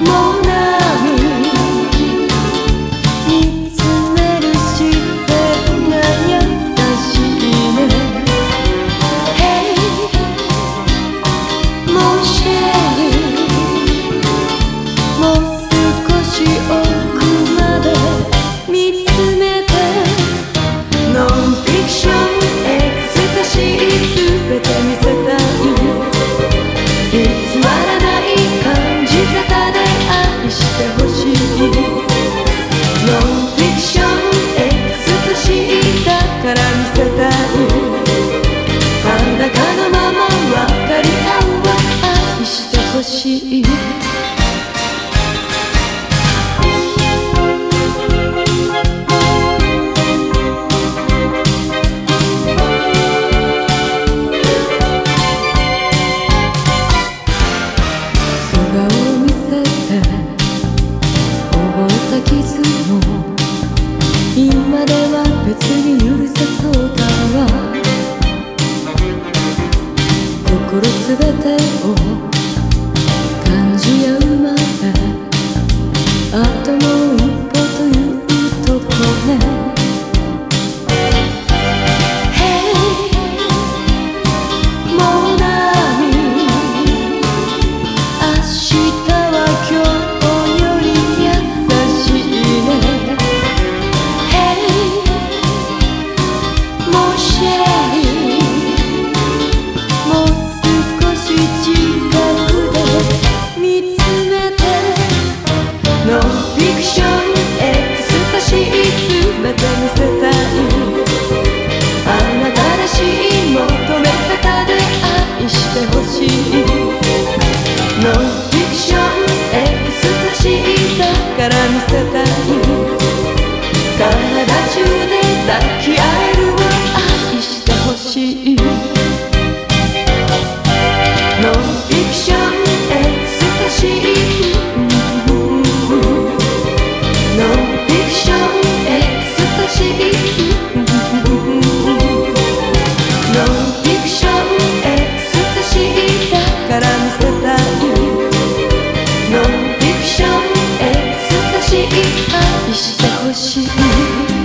more. noite Yeah. você tá してほしい。